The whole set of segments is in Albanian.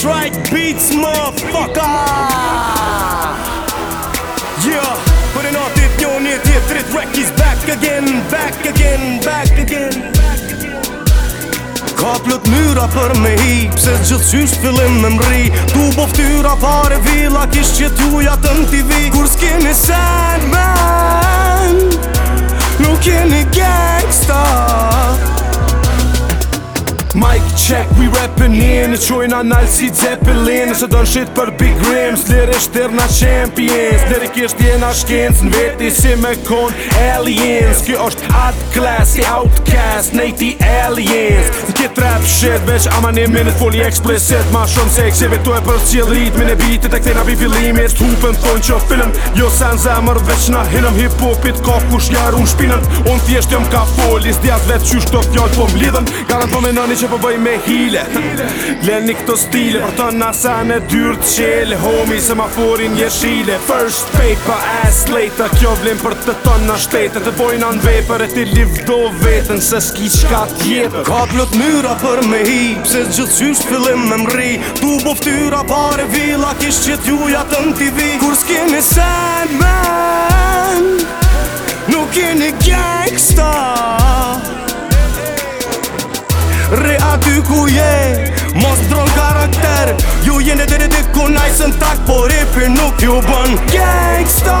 That's right, beats, motherfucker Yeah, për e natit një një tjetrit Wreck is back again, back again, back again Ka plët myra për me hi Pse gjithë qysh fillim me mri Tu boftyra pare vila Kish që tuja të në tv Kur s'kimi sen me Mic check, we rappin' in Në qojnë analë si Zeppelin Nëse do në shitë për Big Rims Lirë e shtirë na Champions Lirë i kishtë jenë a shkins Në veti si me konë Aliens Kjo është hot class i outcast Nej Aliens Në kitë rap shit veç Ama një minit full i Ma shumë se eksive të e për cilë ritmi Në bitit e këtina vivillimi Të hupën thonë që film Jo sen zemër veç në hinëm Hip hopit ka kush shjarë unë shpinën Unë thjesht jëm ka folis Djas veç që shto fjallë po mlidhen Garantome në një q që po përboj me hile Leni këto stile Për të nasa në dyrë të qele Homi se ma furin një shile First paper as later Kjo vlim për të të në shtetet Të bojnë anë vej për e ti livdo vetën Se s'ki qka tjetër Ka plot myra për me hi Pse gjithë qysh fillim me mri Tu bo pare vila Kish që t'juja të në t'i vi Kur s'kini sen man Nuk kini gangsta Re aty ku je Mos dron karakter Ju jene dhe dhe ku najsë në por e rapi nuk ju bën Gangsta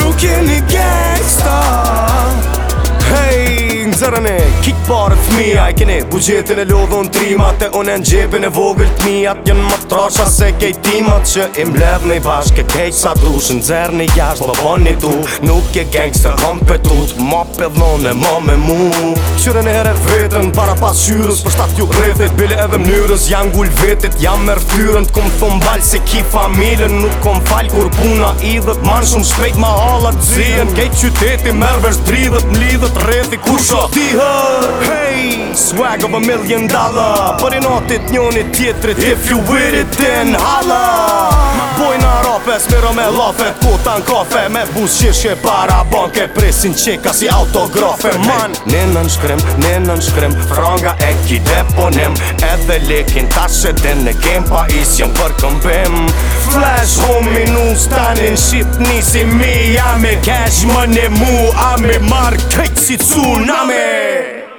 Nuk jeni gangsta Hey, në e Kikë parë të mija I keni bugjetin e lodhën trimat E unë në gjepin e vogël të mijat Jënë më trasha se timat Që im lëvë në i bashkë Kejtë sa drushë në zërë në jashtë Më bon një du Nuk je gangster hëm petut Ma pëllon e ma me mu Qyre në herë vetën Para pas shyrës Për shtat ju rrethit Bile edhe mnyrës Jam gull vetit Jam mërë fyrën Të kom thumë balë Se ki familën Nuk kom falë Kur puna idhët Manë shumë shpejt Ma halat zinë Kejtë qyteti Mërë vesh dridhët Mlidhët rrethi Kur shotihët Hey, swag of a million dollar Për i natit njënit tjetrit If you wear it then holla Ma boj në rapes, mirë me lafet Kota në kafe, me buz qirëshe Para banke, presin qeka si autografe Man, në në në shkrim, në në në shkrim Franga e ki deponim Edhe lekin ta den Në kem pa is për këmbim Flash homi në stanin Shqip nisi mi jam cash money mu A me mark Kajk si tsunami